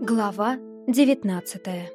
Глава девятнадцатая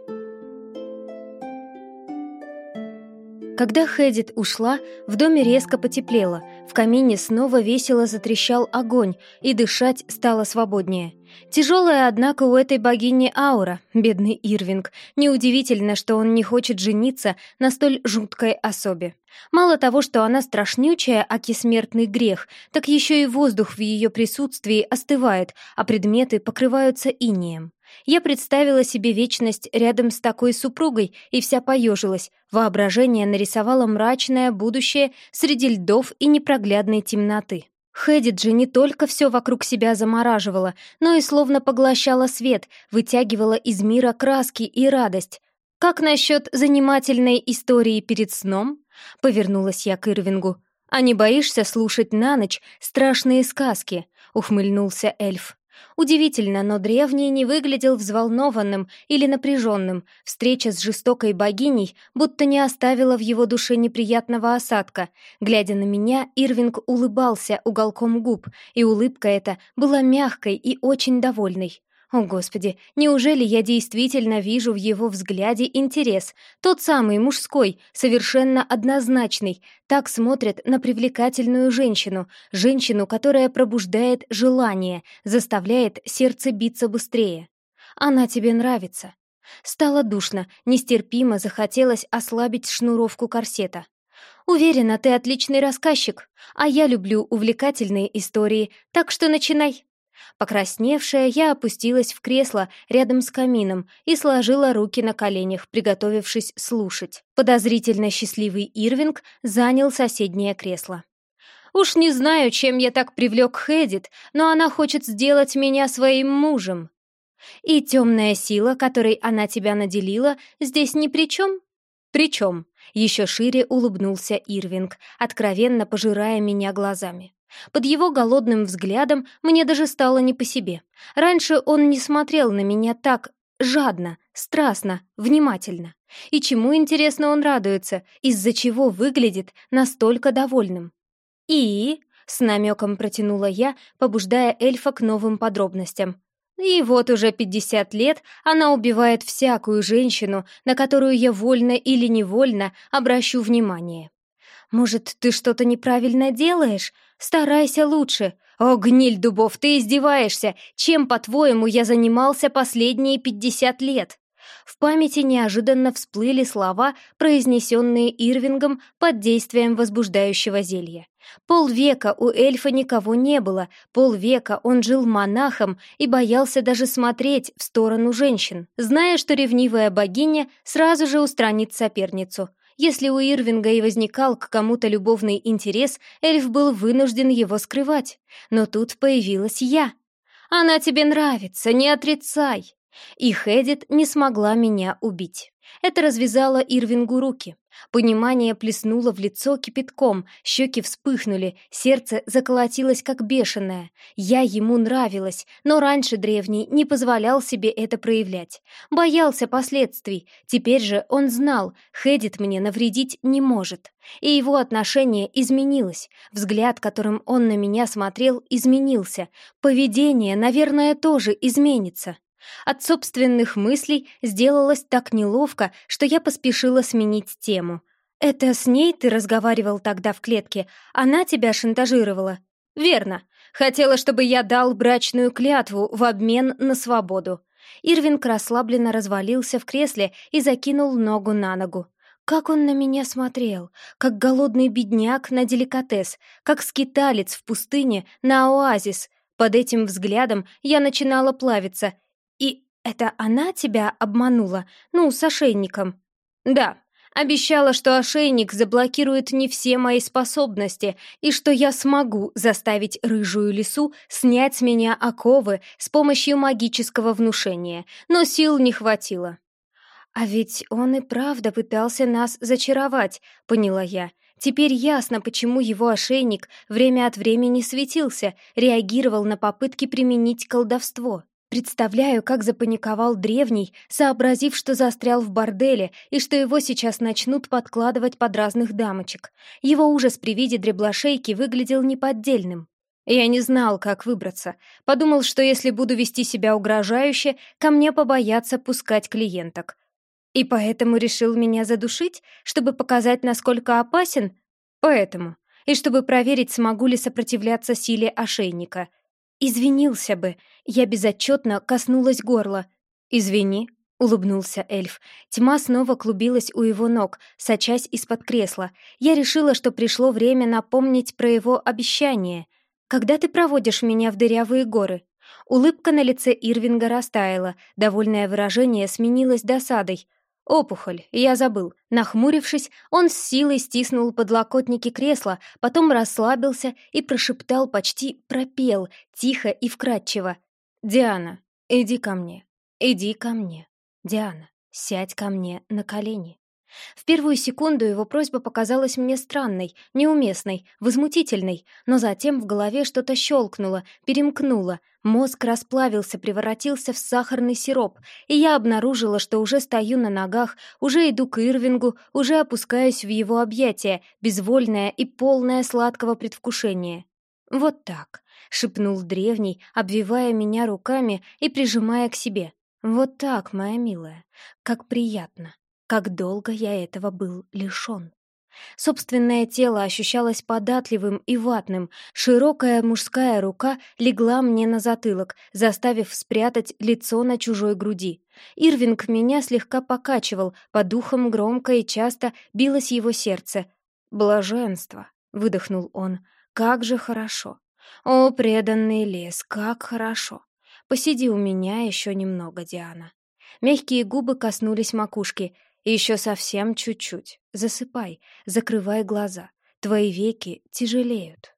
Когда Хэдит ушла, в доме резко потеплело, в камине снова весело затрещал огонь, и дышать стало свободнее. Тяжелая, однако, у этой богини аура, бедный Ирвинг. Неудивительно, что он не хочет жениться на столь жуткой особе. Мало того, что она страшнючая, аки смертный грех, так еще и воздух в ее присутствии остывает, а предметы покрываются инеем. Я представила себе вечность рядом с такой супругой и вся поежилась. Воображение нарисовало мрачное будущее среди льдов и непроглядной темноты. Хэдит же не только все вокруг себя замораживала, но и словно поглощала свет, вытягивала из мира краски и радость. «Как насчет занимательной истории перед сном?» — повернулась я к Ирвингу. «А не боишься слушать на ночь страшные сказки?» — ухмыльнулся эльф. Удивительно, но древний не выглядел взволнованным или напряженным. Встреча с жестокой богиней будто не оставила в его душе неприятного осадка. Глядя на меня, Ирвинг улыбался уголком губ, и улыбка эта была мягкой и очень довольной. О, Господи, неужели я действительно вижу в его взгляде интерес? Тот самый мужской, совершенно однозначный. Так смотрят на привлекательную женщину, женщину, которая пробуждает желание, заставляет сердце биться быстрее. Она тебе нравится. Стало душно, нестерпимо захотелось ослабить шнуровку корсета. Уверена, ты отличный рассказчик, а я люблю увлекательные истории, так что начинай. Покрасневшая, я опустилась в кресло рядом с камином и сложила руки на коленях, приготовившись слушать. Подозрительно счастливый Ирвинг занял соседнее кресло. «Уж не знаю, чем я так привлек Хэдит, но она хочет сделать меня своим мужем. И темная сила, которой она тебя наделила, здесь ни при чем?» «При чем?» — еще шире улыбнулся Ирвинг, откровенно пожирая меня глазами. Под его голодным взглядом мне даже стало не по себе. Раньше он не смотрел на меня так жадно, страстно, внимательно. И чему, интересно, он радуется, из-за чего выглядит настолько довольным. «И...» — с намеком протянула я, побуждая эльфа к новым подробностям. И вот уже пятьдесят лет она убивает всякую женщину, на которую я вольно или невольно обращу внимание. «Может, ты что-то неправильно делаешь?» Старайся лучше. О, гниль дубов, ты издеваешься. Чем, по-твоему, я занимался последние пятьдесят лет? В памяти неожиданно всплыли слова, произнесенные Ирвингом под действием возбуждающего зелья. Полвека у эльфа никого не было, полвека он жил монахом и боялся даже смотреть в сторону женщин, зная, что ревнивая богиня сразу же устранит соперницу. Если у Ирвинга и возникал к кому-то любовный интерес, эльф был вынужден его скрывать. Но тут появилась я. «Она тебе нравится, не отрицай!» И Хэдит не смогла меня убить. Это развязало Ирвингу руки. Понимание плеснуло в лицо кипятком, щеки вспыхнули, сердце заколотилось как бешеное. Я ему нравилась, но раньше древний не позволял себе это проявлять. Боялся последствий. Теперь же он знал, Хедит мне навредить не может. И его отношение изменилось. Взгляд, которым он на меня смотрел, изменился. Поведение, наверное, тоже изменится. От собственных мыслей сделалось так неловко, что я поспешила сменить тему. «Это с ней ты разговаривал тогда в клетке? Она тебя шантажировала?» «Верно. Хотела, чтобы я дал брачную клятву в обмен на свободу». Ирвинг расслабленно развалился в кресле и закинул ногу на ногу. Как он на меня смотрел, как голодный бедняк на деликатес, как скиталец в пустыне на оазис. Под этим взглядом я начинала плавиться — «И это она тебя обманула? Ну, с ошейником?» «Да», Обещала, что ошейник заблокирует не все мои способности и что я смогу заставить рыжую лису снять с меня оковы с помощью магического внушения, но сил не хватило. «А ведь он и правда пытался нас зачаровать», — поняла я. Теперь ясно, почему его ошейник время от времени светился, реагировал на попытки применить колдовство. Представляю, как запаниковал древний, сообразив, что застрял в борделе и что его сейчас начнут подкладывать под разных дамочек. Его ужас при виде дреблошейки выглядел неподдельным. Я не знал, как выбраться. Подумал, что если буду вести себя угрожающе, ко мне побоятся пускать клиенток. И поэтому решил меня задушить, чтобы показать, насколько опасен? Поэтому. И чтобы проверить, смогу ли сопротивляться силе ошейника. Извинился бы. Я безотчетно коснулась горла. «Извини», — улыбнулся эльф. Тьма снова клубилась у его ног, сочась из-под кресла. Я решила, что пришло время напомнить про его обещание. «Когда ты проводишь меня в дырявые горы?» Улыбка на лице Ирвинга растаяла, довольное выражение сменилось досадой. «Опухоль, я забыл». Нахмурившись, он с силой стиснул подлокотники кресла, потом расслабился и прошептал, почти пропел, тихо и вкрадчиво. «Диана, иди ко мне, иди ко мне. Диана, сядь ко мне на колени». В первую секунду его просьба показалась мне странной, неуместной, возмутительной, но затем в голове что-то щелкнуло, перемкнуло, мозг расплавился, превратился в сахарный сироп, и я обнаружила, что уже стою на ногах, уже иду к Ирвингу, уже опускаюсь в его объятия, безвольная и полная сладкого предвкушения. «Вот так», — шепнул древний, обвивая меня руками и прижимая к себе. «Вот так, моя милая, как приятно». Как долго я этого был лишён. Собственное тело ощущалось податливым и ватным. Широкая мужская рука легла мне на затылок, заставив спрятать лицо на чужой груди. Ирвинг меня слегка покачивал, по духам громко и часто билось его сердце. «Блаженство», — выдохнул он, — «как же хорошо! О, преданный лес, как хорошо! Посиди у меня еще немного, Диана». Мягкие губы коснулись макушки — еще совсем чуть-чуть. Засыпай, закрывай глаза. Твои веки тяжелеют.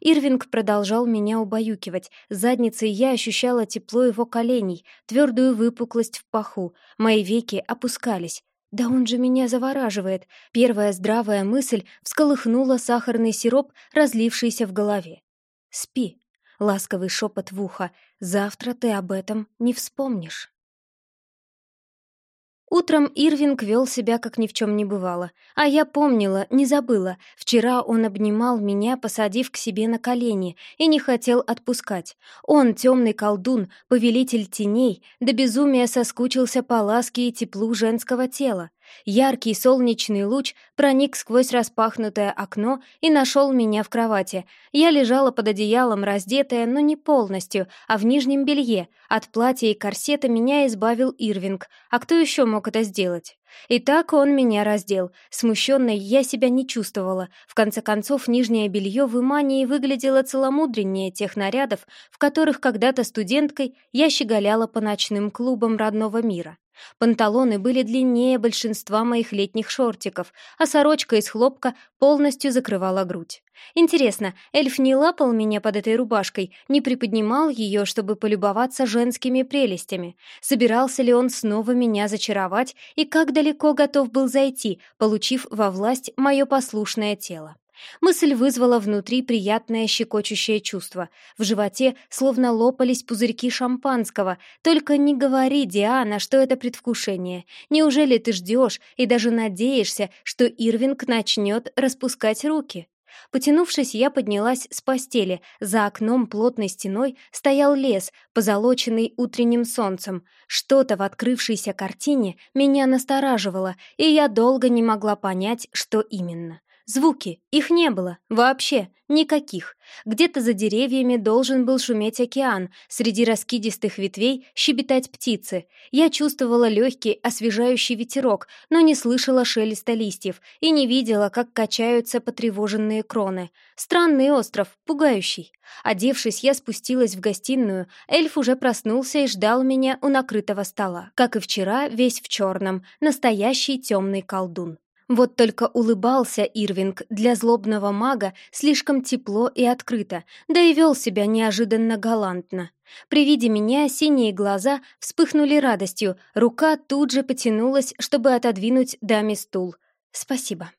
Ирвинг продолжал меня убаюкивать. Задницей я ощущала тепло его коленей, твердую выпуклость в паху. Мои веки опускались. Да он же меня завораживает. Первая здравая мысль всколыхнула сахарный сироп, разлившийся в голове. Спи. Ласковый шепот в ухо. Завтра ты об этом не вспомнишь. Утром Ирвинг вел себя, как ни в чем не бывало. А я помнила, не забыла. Вчера он обнимал меня, посадив к себе на колени, и не хотел отпускать. Он, темный колдун, повелитель теней, до безумия соскучился по ласке и теплу женского тела. Яркий солнечный луч проник сквозь распахнутое окно и нашел меня в кровати. Я лежала под одеялом, раздетая, но не полностью, а в нижнем белье. От платья и корсета меня избавил Ирвинг. А кто еще мог это сделать? И так он меня раздел. Смущенной я себя не чувствовала. В конце концов, нижнее белье в Имании выглядело целомудреннее тех нарядов, в которых когда-то студенткой я щеголяла по ночным клубам родного мира. Панталоны были длиннее большинства моих летних шортиков, а сорочка из хлопка полностью закрывала грудь. Интересно, эльф не лапал меня под этой рубашкой, не приподнимал ее, чтобы полюбоваться женскими прелестями? Собирался ли он снова меня зачаровать и как далеко готов был зайти, получив во власть мое послушное тело? Мысль вызвала внутри приятное щекочущее чувство. В животе словно лопались пузырьки шампанского. Только не говори, Диана, что это предвкушение. Неужели ты ждешь и даже надеешься, что Ирвинг начнет распускать руки? Потянувшись, я поднялась с постели. За окном плотной стеной стоял лес, позолоченный утренним солнцем. Что-то в открывшейся картине меня настораживало, и я долго не могла понять, что именно. Звуки, их не было, вообще, никаких. Где-то за деревьями должен был шуметь океан, среди раскидистых ветвей щебетать птицы. Я чувствовала легкий, освежающий ветерок, но не слышала шелеста листьев и не видела, как качаются потревоженные кроны. Странный остров, пугающий. Одевшись, я спустилась в гостиную, эльф уже проснулся и ждал меня у накрытого стола. Как и вчера, весь в черном, настоящий темный колдун. Вот только улыбался Ирвинг для злобного мага слишком тепло и открыто, да и вел себя неожиданно галантно. При виде меня синие глаза вспыхнули радостью, рука тут же потянулась, чтобы отодвинуть даме стул. «Спасибо».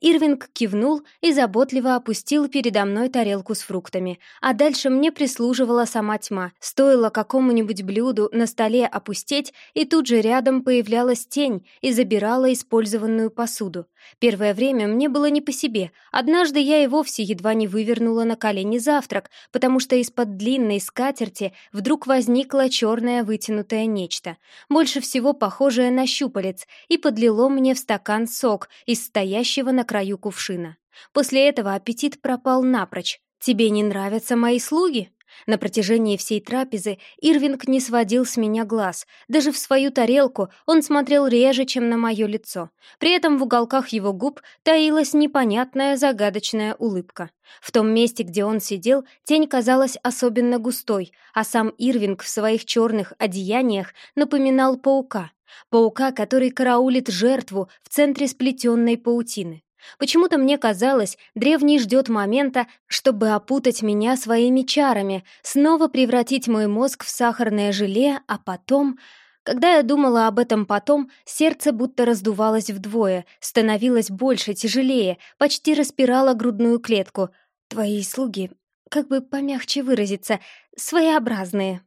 Ирвинг кивнул и заботливо опустил передо мной тарелку с фруктами, а дальше мне прислуживала сама тьма. Стоило какому-нибудь блюду на столе опустеть, и тут же рядом появлялась тень и забирала использованную посуду. Первое время мне было не по себе. Однажды я и вовсе едва не вывернула на колени завтрак, потому что из-под длинной скатерти вдруг возникло черное вытянутое нечто, больше всего похожее на щупалец, и подлило мне в стакан сок из стоящего на краю кувшина. После этого аппетит пропал напрочь. «Тебе не нравятся мои слуги?» На протяжении всей трапезы Ирвинг не сводил с меня глаз. Даже в свою тарелку он смотрел реже, чем на мое лицо. При этом в уголках его губ таилась непонятная загадочная улыбка. В том месте, где он сидел, тень казалась особенно густой, а сам Ирвинг в своих черных одеяниях напоминал паука. Паука, который караулит жертву в центре сплетенной паутины. Почему-то мне казалось, древний ждет момента, чтобы опутать меня своими чарами, снова превратить мой мозг в сахарное желе, а потом... Когда я думала об этом потом, сердце будто раздувалось вдвое, становилось больше, тяжелее, почти распирало грудную клетку. Твои слуги, как бы помягче выразиться, своеобразные.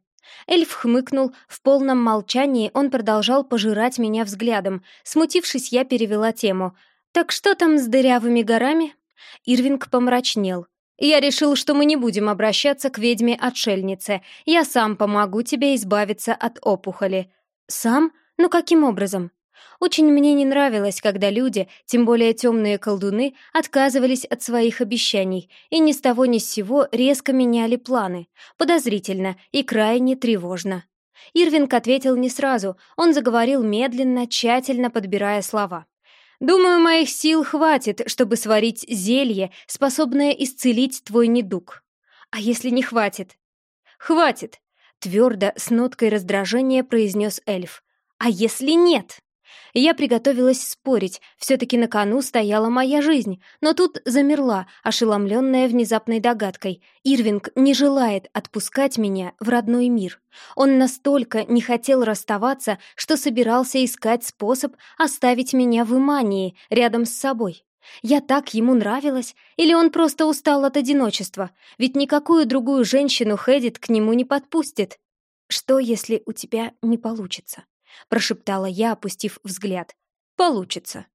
Эльф хмыкнул, в полном молчании он продолжал пожирать меня взглядом. Смутившись, я перевела тему — «Так что там с дырявыми горами?» Ирвинг помрачнел. «Я решил, что мы не будем обращаться к ведьме-отшельнице. Я сам помогу тебе избавиться от опухоли». «Сам? Ну каким образом?» Очень мне не нравилось, когда люди, тем более темные колдуны, отказывались от своих обещаний и ни с того ни с сего резко меняли планы. Подозрительно и крайне тревожно. Ирвинг ответил не сразу, он заговорил медленно, тщательно подбирая слова. Думаю, моих сил хватит, чтобы сварить зелье, способное исцелить твой недуг. А если не хватит? Хватит, твердо, с ноткой раздражения произнес эльф. А если нет? Я приготовилась спорить, все-таки на кону стояла моя жизнь, но тут замерла, ошеломленная внезапной догадкой. Ирвинг не желает отпускать меня в родной мир. Он настолько не хотел расставаться, что собирался искать способ оставить меня в Имании, рядом с собой. Я так ему нравилась? Или он просто устал от одиночества? Ведь никакую другую женщину Хэдит к нему не подпустит. Что, если у тебя не получится? — прошептала я, опустив взгляд. «Получится».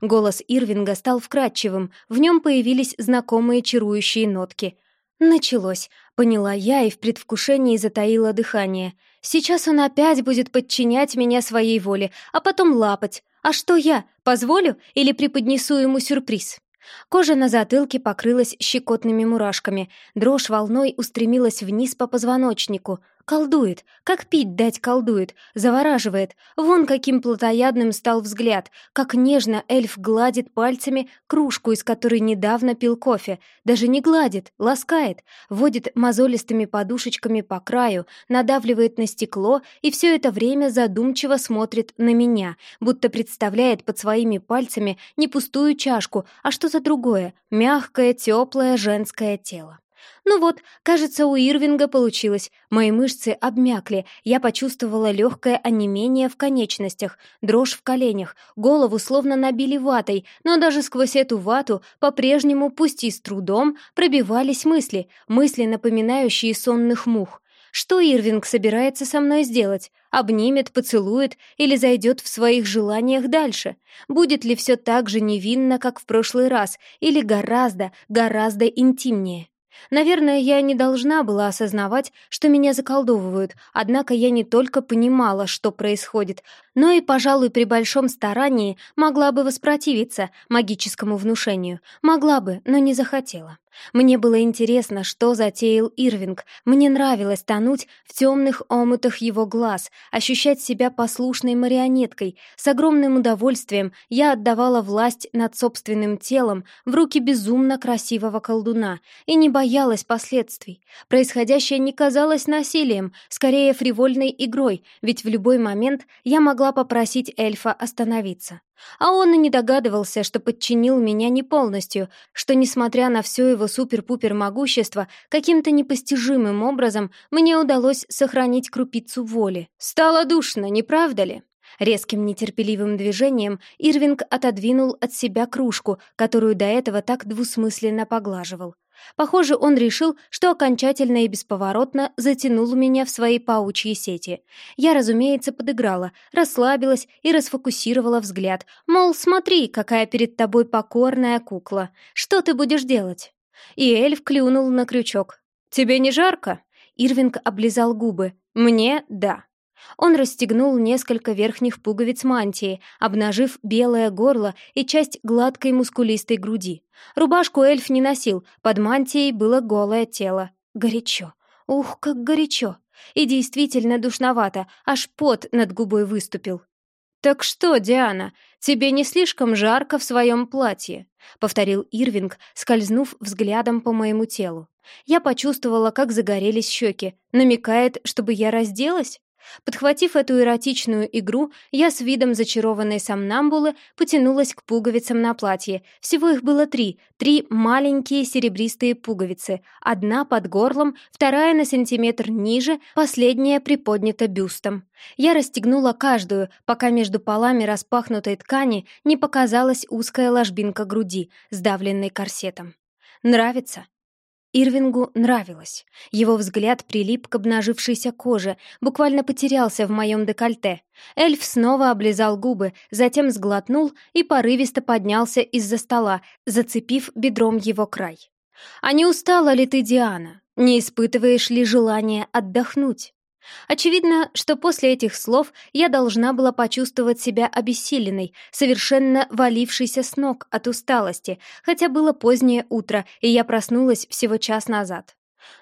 Голос Ирвинга стал вкрадчивым, в нем появились знакомые чарующие нотки. «Началось», — поняла я и в предвкушении затаила дыхание. «Сейчас он опять будет подчинять меня своей воле, а потом лапать. А что я, позволю или преподнесу ему сюрприз?» Кожа на затылке покрылась щекотными мурашками, дрожь волной устремилась вниз по позвоночнику. Колдует, как пить дать колдует, завораживает. Вон каким плотоядным стал взгляд, как нежно эльф гладит пальцами кружку, из которой недавно пил кофе. Даже не гладит, ласкает, водит мозолистыми подушечками по краю, надавливает на стекло и все это время задумчиво смотрит на меня, будто представляет под своими пальцами не пустую чашку, а что-то другое, мягкое, теплое женское тело. Ну вот, кажется, у Ирвинга получилось. Мои мышцы обмякли, я почувствовала легкое онемение в конечностях, дрожь в коленях, голову словно набили ватой, но даже сквозь эту вату по-прежнему, пусть и с трудом, пробивались мысли, мысли, напоминающие сонных мух. Что Ирвинг собирается со мной сделать? Обнимет, поцелует или зайдет в своих желаниях дальше? Будет ли все так же невинно, как в прошлый раз, или гораздо, гораздо интимнее? Наверное, я не должна была осознавать, что меня заколдовывают, однако я не только понимала, что происходит, но и, пожалуй, при большом старании могла бы воспротивиться магическому внушению. Могла бы, но не захотела. Мне было интересно, что затеял Ирвинг. Мне нравилось тонуть в темных омутах его глаз, ощущать себя послушной марионеткой. С огромным удовольствием я отдавала власть над собственным телом в руки безумно красивого колдуна и не боялась последствий. Происходящее не казалось насилием, скорее фривольной игрой, ведь в любой момент я могла попросить эльфа остановиться. А он и не догадывался, что подчинил меня не полностью, что, несмотря на все его супер-пупер могущество, каким-то непостижимым образом мне удалось сохранить крупицу воли. Стало душно, не правда ли? Резким нетерпеливым движением Ирвинг отодвинул от себя кружку, которую до этого так двусмысленно поглаживал. Похоже, он решил, что окончательно и бесповоротно затянул меня в свои паучьи сети. Я, разумеется, подыграла, расслабилась и расфокусировала взгляд, мол, смотри, какая перед тобой покорная кукла. Что ты будешь делать? И эльф клюнул на крючок. «Тебе не жарко?» Ирвинг облизал губы. «Мне — да». Он расстегнул несколько верхних пуговиц мантии, обнажив белое горло и часть гладкой мускулистой груди. Рубашку эльф не носил, под мантией было голое тело. Горячо. Ух, как горячо. И действительно душновато, аж пот над губой выступил. «Так что, Диана, тебе не слишком жарко в своем платье?» — повторил Ирвинг, скользнув взглядом по моему телу. Я почувствовала, как загорелись щеки. Намекает, чтобы я разделась? Подхватив эту эротичную игру, я с видом зачарованной сомнамбулы потянулась к пуговицам на платье. Всего их было три. Три маленькие серебристые пуговицы. Одна под горлом, вторая на сантиметр ниже, последняя приподнята бюстом. Я расстегнула каждую, пока между полами распахнутой ткани не показалась узкая ложбинка груди, сдавленной корсетом. «Нравится?» Ирвингу нравилось. Его взгляд прилип к обнажившейся коже, буквально потерялся в моем декольте. Эльф снова облизал губы, затем сглотнул и порывисто поднялся из-за стола, зацепив бедром его край. «А не устала ли ты, Диана? Не испытываешь ли желания отдохнуть?» Очевидно, что после этих слов я должна была почувствовать себя обессиленной, совершенно валившейся с ног от усталости, хотя было позднее утро, и я проснулась всего час назад.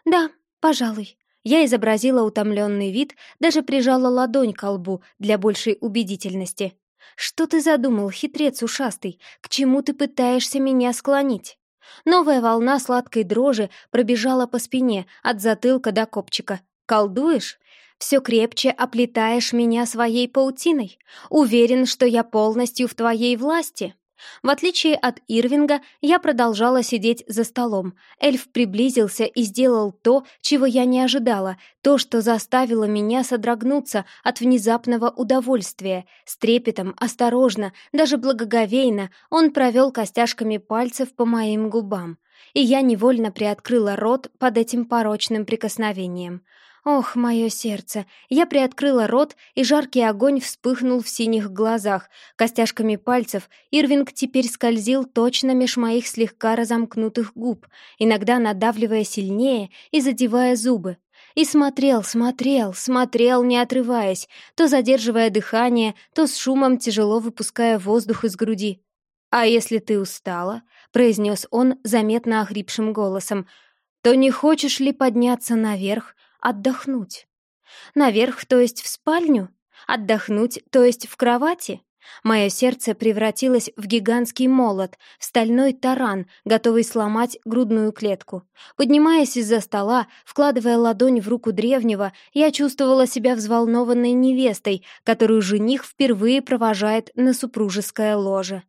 «Да, пожалуй». Я изобразила утомленный вид, даже прижала ладонь к лбу для большей убедительности. «Что ты задумал, хитрец ушастый? К чему ты пытаешься меня склонить?» Новая волна сладкой дрожи пробежала по спине, от затылка до копчика. «Колдуешь? Все крепче оплетаешь меня своей паутиной. Уверен, что я полностью в твоей власти». В отличие от Ирвинга, я продолжала сидеть за столом. Эльф приблизился и сделал то, чего я не ожидала, то, что заставило меня содрогнуться от внезапного удовольствия. С трепетом, осторожно, даже благоговейно он провел костяшками пальцев по моим губам. И я невольно приоткрыла рот под этим порочным прикосновением. Ох, мое сердце! Я приоткрыла рот, и жаркий огонь вспыхнул в синих глазах. Костяшками пальцев Ирвинг теперь скользил точно меж моих слегка разомкнутых губ, иногда надавливая сильнее и задевая зубы. И смотрел, смотрел, смотрел, не отрываясь, то задерживая дыхание, то с шумом тяжело выпуская воздух из груди. «А если ты устала?» — произнес он заметно охрипшим голосом. «То не хочешь ли подняться наверх, Отдохнуть. Наверх, то есть в спальню? Отдохнуть, то есть в кровати? Мое сердце превратилось в гигантский молот, в стальной таран, готовый сломать грудную клетку. Поднимаясь из-за стола, вкладывая ладонь в руку древнего, я чувствовала себя взволнованной невестой, которую жених впервые провожает на супружеское ложе.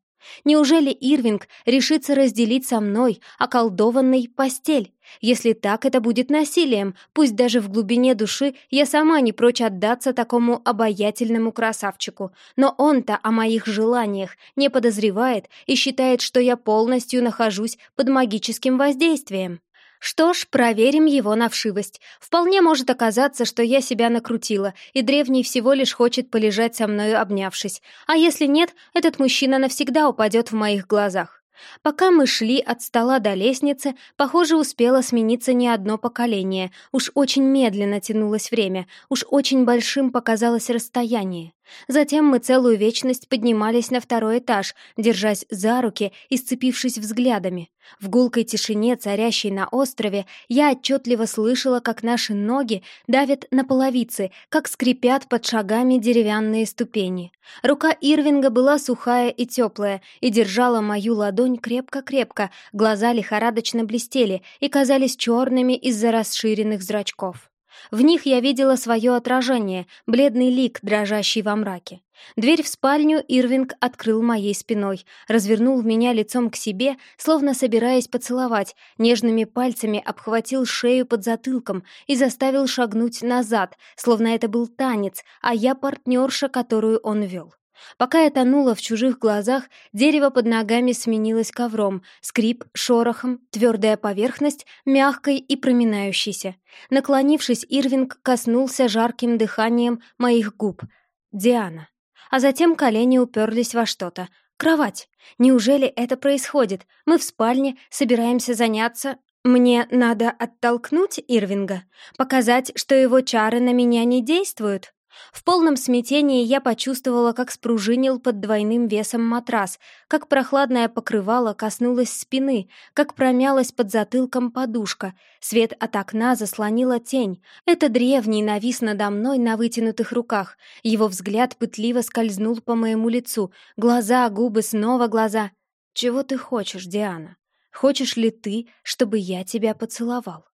Неужели Ирвинг решится разделить со мной околдованный постель? Если так, это будет насилием, пусть даже в глубине души я сама не прочь отдаться такому обаятельному красавчику. Но он-то о моих желаниях не подозревает и считает, что я полностью нахожусь под магическим воздействием. Что ж, проверим его на вшивость. Вполне может оказаться, что я себя накрутила, и древний всего лишь хочет полежать со мною обнявшись. А если нет, этот мужчина навсегда упадет в моих глазах. Пока мы шли от стола до лестницы, похоже, успело смениться не одно поколение. Уж очень медленно тянулось время, уж очень большим показалось расстояние. Затем мы целую вечность поднимались на второй этаж, держась за руки и сцепившись взглядами. В гулкой тишине, царящей на острове, я отчетливо слышала, как наши ноги давят на половицы, как скрипят под шагами деревянные ступени. Рука Ирвинга была сухая и теплая и держала мою ладонь крепко-крепко, глаза лихорадочно блестели и казались черными из-за расширенных зрачков. В них я видела свое отражение, бледный лик, дрожащий во мраке. Дверь в спальню Ирвинг открыл моей спиной, развернул меня лицом к себе, словно собираясь поцеловать, нежными пальцами обхватил шею под затылком и заставил шагнуть назад, словно это был танец, а я партнерша, которую он вел. Пока я тонула в чужих глазах, дерево под ногами сменилось ковром, скрип шорохом, твердая поверхность мягкой и проминающейся. Наклонившись, Ирвинг коснулся жарким дыханием моих губ. Диана. А затем колени уперлись во что-то. Кровать. Неужели это происходит? Мы в спальне, собираемся заняться... Мне надо оттолкнуть Ирвинга? Показать, что его чары на меня не действуют? В полном смятении я почувствовала, как спружинил под двойным весом матрас, как прохладное покрывало коснулось спины, как промялась под затылком подушка. Свет от окна заслонила тень. Это древний навис надо мной на вытянутых руках. Его взгляд пытливо скользнул по моему лицу. Глаза, губы, снова глаза. «Чего ты хочешь, Диана? Хочешь ли ты, чтобы я тебя поцеловал?»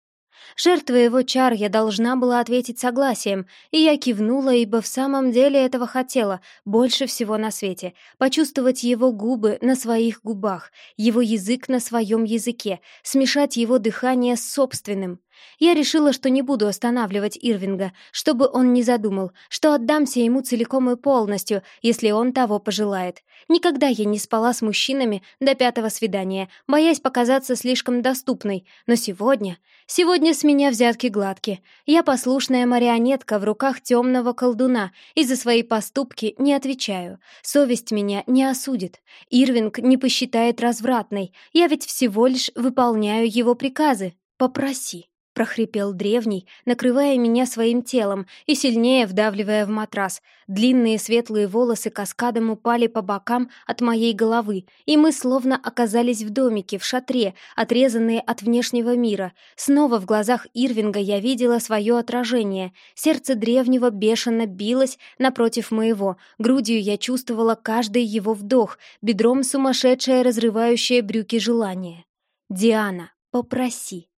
Жертвой его чар я должна была ответить согласием, и я кивнула, ибо в самом деле этого хотела, больше всего на свете, почувствовать его губы на своих губах, его язык на своем языке, смешать его дыхание с собственным. Я решила, что не буду останавливать Ирвинга, чтобы он не задумал, что отдамся ему целиком и полностью, если он того пожелает. Никогда я не спала с мужчинами до пятого свидания, боясь показаться слишком доступной, но сегодня... Сегодня с меня взятки гладкие. Я послушная марионетка в руках темного колдуна и за свои поступки не отвечаю. Совесть меня не осудит. Ирвинг не посчитает развратной. Я ведь всего лишь выполняю его приказы. Попроси прохрипел древний, накрывая меня своим телом и сильнее вдавливая в матрас. Длинные светлые волосы каскадом упали по бокам от моей головы, и мы словно оказались в домике, в шатре, отрезанные от внешнего мира. Снова в глазах Ирвинга я видела свое отражение. Сердце древнего бешено билось напротив моего, грудью я чувствовала каждый его вдох, бедром сумасшедшее разрывающее брюки желание. «Диана, попроси».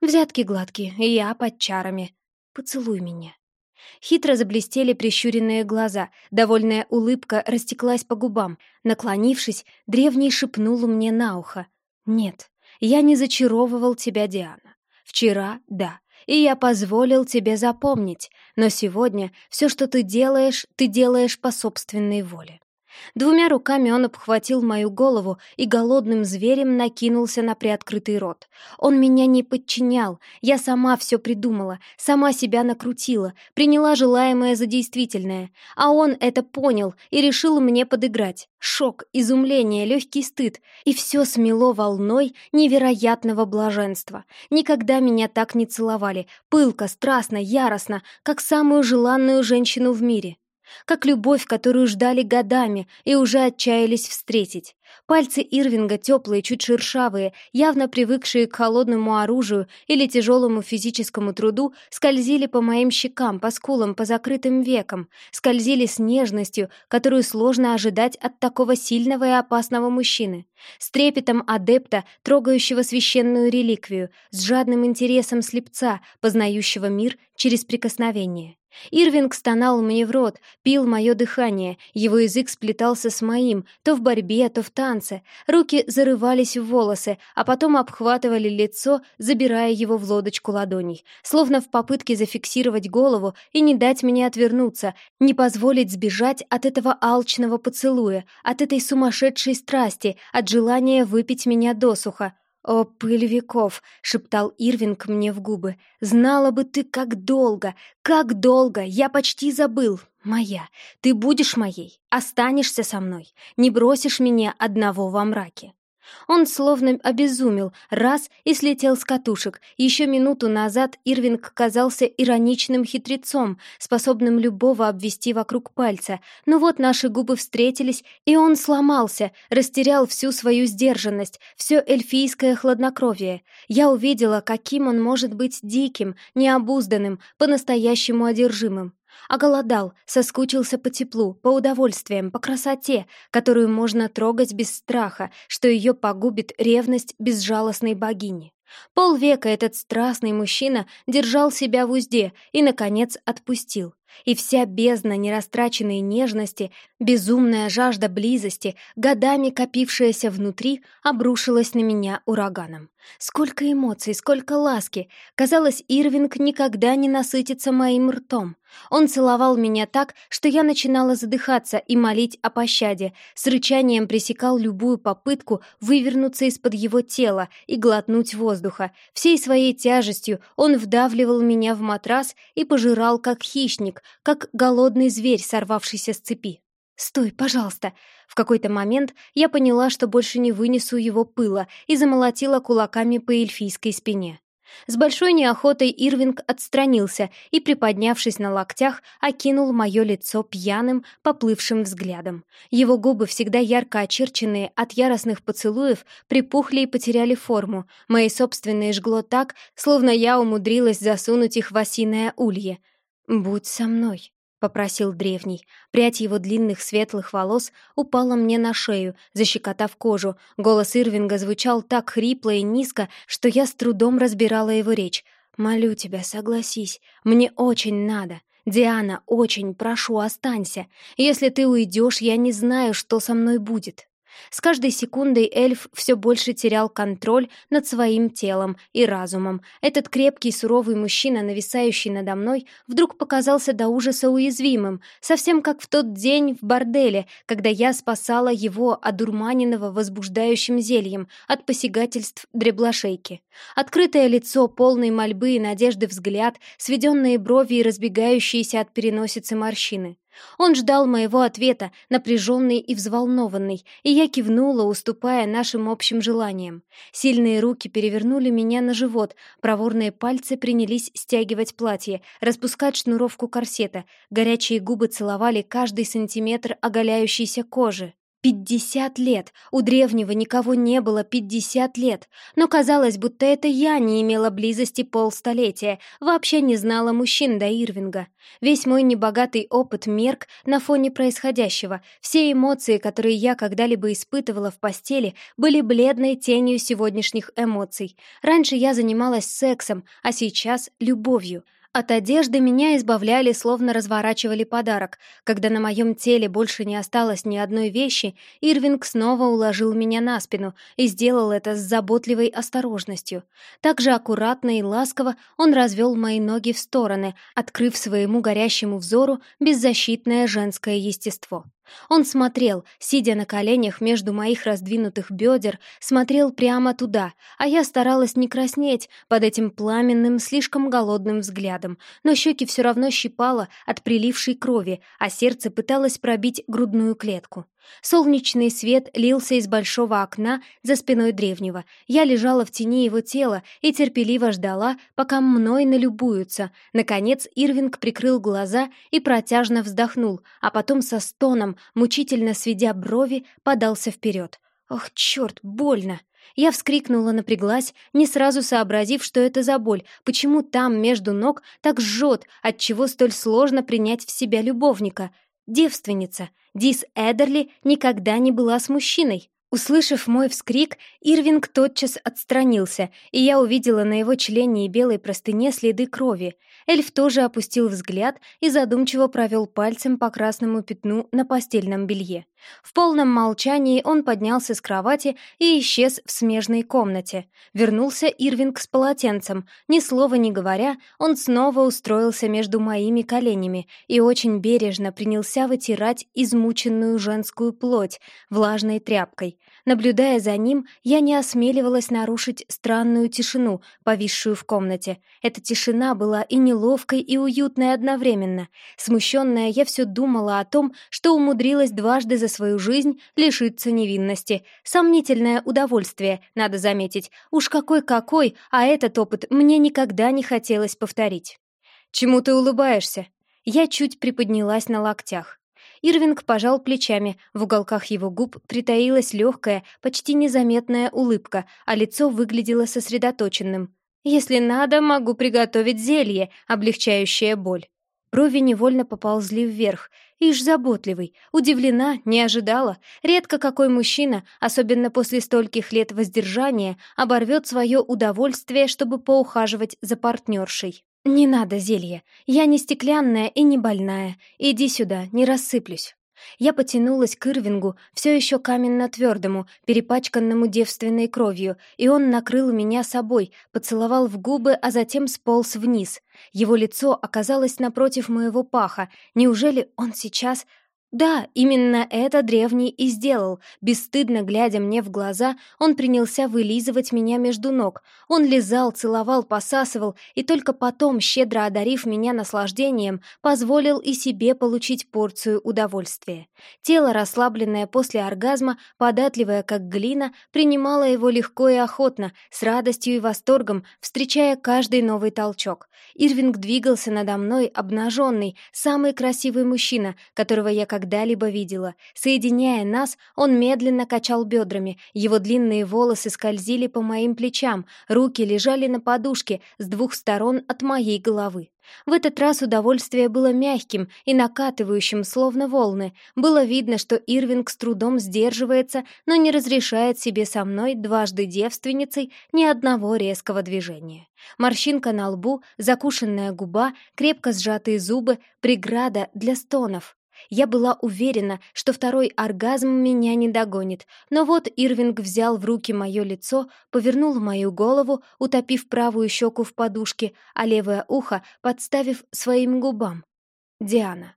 Взятки гладкие, и я под чарами. Поцелуй меня. Хитро заблестели прищуренные глаза, довольная улыбка растеклась по губам. Наклонившись, древний шепнул мне на ухо. «Нет, я не зачаровывал тебя, Диана. Вчера — да, и я позволил тебе запомнить, но сегодня все, что ты делаешь, ты делаешь по собственной воле. Двумя руками он обхватил мою голову и голодным зверем накинулся на приоткрытый рот. Он меня не подчинял, я сама все придумала, сама себя накрутила, приняла желаемое за действительное, а он это понял и решил мне подыграть. Шок, изумление, легкий стыд, и все смело волной невероятного блаженства. Никогда меня так не целовали, пылко, страстно, яростно, как самую желанную женщину в мире как любовь, которую ждали годами и уже отчаялись встретить. Пальцы Ирвинга теплые, чуть шершавые, явно привыкшие к холодному оружию или тяжелому физическому труду, скользили по моим щекам, по скулам, по закрытым векам, скользили с нежностью, которую сложно ожидать от такого сильного и опасного мужчины, с трепетом адепта, трогающего священную реликвию, с жадным интересом слепца, познающего мир через прикосновение. Ирвинг стонал мне в рот, пил мое дыхание, его язык сплетался с моим, то в борьбе, то в танце. Руки зарывались в волосы, а потом обхватывали лицо, забирая его в лодочку ладоней, словно в попытке зафиксировать голову и не дать мне отвернуться, не позволить сбежать от этого алчного поцелуя, от этой сумасшедшей страсти, от желания выпить меня досуха. «О, пыль веков!» — шептал Ирвинг мне в губы. «Знала бы ты, как долго, как долго! Я почти забыл! Моя! Ты будешь моей! Останешься со мной! Не бросишь меня одного во мраке!» Он словно обезумел, раз и слетел с катушек. Еще минуту назад Ирвинг казался ироничным хитрецом, способным любого обвести вокруг пальца. Но вот наши губы встретились, и он сломался, растерял всю свою сдержанность, все эльфийское хладнокровие. Я увидела, каким он может быть диким, необузданным, по-настоящему одержимым. Оголодал, соскучился по теплу, по удовольствиям, по красоте, которую можно трогать без страха, что ее погубит ревность безжалостной богини. Полвека этот страстный мужчина держал себя в узде и, наконец, отпустил. И вся бездна нерастраченной нежности, безумная жажда близости, годами копившаяся внутри, обрушилась на меня ураганом. Сколько эмоций, сколько ласки! Казалось, Ирвинг никогда не насытится моим ртом. Он целовал меня так, что я начинала задыхаться и молить о пощаде, с рычанием пресекал любую попытку вывернуться из-под его тела и глотнуть воздуха. Всей своей тяжестью он вдавливал меня в матрас и пожирал, как хищник, как голодный зверь, сорвавшийся с цепи. «Стой, пожалуйста!» В какой-то момент я поняла, что больше не вынесу его пыла и замолотила кулаками по эльфийской спине. С большой неохотой Ирвинг отстранился и, приподнявшись на локтях, окинул мое лицо пьяным, поплывшим взглядом. Его губы, всегда ярко очерченные от яростных поцелуев, припухли и потеряли форму. Мои собственные жгло так, словно я умудрилась засунуть их в осиное улье. «Будь со мной», — попросил древний. Прядь его длинных светлых волос упала мне на шею, защекотав кожу. Голос Ирвинга звучал так хрипло и низко, что я с трудом разбирала его речь. «Молю тебя, согласись. Мне очень надо. Диана, очень прошу, останься. Если ты уйдешь, я не знаю, что со мной будет». С каждой секундой эльф все больше терял контроль над своим телом и разумом. Этот крепкий, суровый мужчина, нависающий надо мной, вдруг показался до ужаса уязвимым, совсем как в тот день в борделе, когда я спасала его, одурманенного возбуждающим зельем, от посягательств дреблошейки. Открытое лицо, полной мольбы и надежды взгляд, сведенные брови и разбегающиеся от переносицы морщины. Он ждал моего ответа, напряженный и взволнованный, и я кивнула, уступая нашим общим желаниям. Сильные руки перевернули меня на живот, проворные пальцы принялись стягивать платье, распускать шнуровку корсета, горячие губы целовали каждый сантиметр оголяющейся кожи. Пятьдесят лет! У древнего никого не было пятьдесят лет. Но казалось, будто это я не имела близости полстолетия, вообще не знала мужчин до Ирвинга. Весь мой небогатый опыт мерк на фоне происходящего. Все эмоции, которые я когда-либо испытывала в постели, были бледной тенью сегодняшних эмоций. Раньше я занималась сексом, а сейчас — любовью — от одежды меня избавляли, словно разворачивали подарок. Когда на моем теле больше не осталось ни одной вещи, Ирвинг снова уложил меня на спину и сделал это с заботливой осторожностью. Так же аккуратно и ласково он развел мои ноги в стороны, открыв своему горящему взору беззащитное женское естество. Он смотрел, сидя на коленях между моих раздвинутых бедер, смотрел прямо туда, а я старалась не краснеть под этим пламенным, слишком голодным взглядом, но щеки все равно щипало от прилившей крови, а сердце пыталось пробить грудную клетку. Солнечный свет лился из большого окна за спиной древнего. Я лежала в тени его тела и терпеливо ждала, пока мной налюбуются. Наконец Ирвинг прикрыл глаза и протяжно вздохнул, а потом со стоном, мучительно сведя брови, подался вперед. «Ох, черт, больно!» Я вскрикнула, напряглась, не сразу сообразив, что это за боль, почему там, между ног, так жжет, отчего столь сложно принять в себя любовника — Девственница. Дис Эдерли никогда не была с мужчиной. Услышав мой вскрик, Ирвинг тотчас отстранился, и я увидела на его члене и белой простыне следы крови. Эльф тоже опустил взгляд и задумчиво провел пальцем по красному пятну на постельном белье. В полном молчании он поднялся с кровати и исчез в смежной комнате. Вернулся Ирвинг с полотенцем. Ни слова не говоря, он снова устроился между моими коленями и очень бережно принялся вытирать измученную женскую плоть влажной тряпкой. Наблюдая за ним, я не осмеливалась нарушить странную тишину, повисшую в комнате. Эта тишина была и неловкой, и уютной одновременно. Смущенная, я все думала о том, что умудрилась дважды за свою жизнь лишиться невинности. Сомнительное удовольствие, надо заметить. Уж какой-какой, а этот опыт мне никогда не хотелось повторить. «Чему ты улыбаешься?» Я чуть приподнялась на локтях. Ирвинг пожал плечами, в уголках его губ притаилась легкая, почти незаметная улыбка, а лицо выглядело сосредоточенным. «Если надо, могу приготовить зелье, облегчающее боль». Брови невольно поползли вверх. Ишь заботливый, удивлена, не ожидала. Редко какой мужчина, особенно после стольких лет воздержания, оборвет свое удовольствие, чтобы поухаживать за партнершей. «Не надо зелья. Я не стеклянная и не больная. Иди сюда, не рассыплюсь». Я потянулась к Ирвингу, все еще каменно-твердому, перепачканному девственной кровью, и он накрыл меня собой, поцеловал в губы, а затем сполз вниз. Его лицо оказалось напротив моего паха. Неужели он сейчас... Да, именно это древний и сделал. Бесстыдно глядя мне в глаза, он принялся вылизывать меня между ног. Он лизал, целовал, посасывал, и только потом, щедро одарив меня наслаждением, позволил и себе получить порцию удовольствия. Тело, расслабленное после оргазма, податливое как глина, принимало его легко и охотно, с радостью и восторгом, встречая каждый новый толчок. Ирвинг двигался надо мной, обнаженный, самый красивый мужчина, которого я когда-либо видела. Соединяя нас, он медленно качал бедрами, его длинные волосы скользили по моим плечам, руки лежали на подушке с двух сторон от моей головы. В этот раз удовольствие было мягким и накатывающим, словно волны. Было видно, что Ирвинг с трудом сдерживается, но не разрешает себе со мной, дважды девственницей, ни одного резкого движения. Морщинка на лбу, закушенная губа, крепко сжатые зубы, преграда для стонов. Я была уверена, что второй оргазм меня не догонит, но вот Ирвинг взял в руки мое лицо, повернул мою голову, утопив правую щеку в подушке, а левое ухо подставив своим губам. Диана.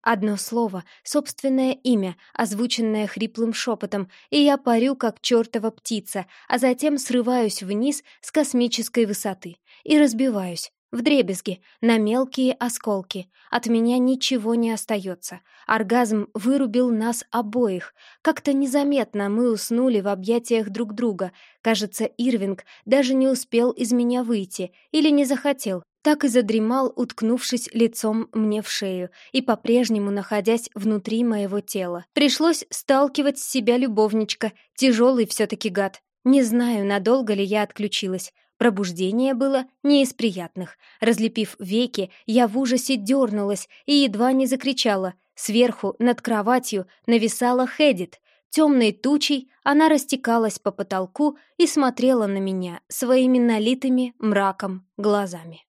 Одно слово, собственное имя, озвученное хриплым шепотом, и я парю, как чертова птица, а затем срываюсь вниз с космической высоты и разбиваюсь, Вдребезги, на мелкие осколки. От меня ничего не остается. Оргазм вырубил нас обоих. Как-то незаметно мы уснули в объятиях друг друга. Кажется, Ирвинг даже не успел из меня выйти или не захотел. Так и задремал, уткнувшись лицом мне в шею и по-прежнему находясь внутри моего тела. Пришлось сталкивать с себя любовничка, тяжелый все-таки гад. Не знаю, надолго ли я отключилась. Пробуждение было не из приятных. Разлепив веки, я в ужасе дернулась и едва не закричала. Сверху, над кроватью, нависала Хедит. Темной тучей она растекалась по потолку и смотрела на меня своими налитыми мраком глазами.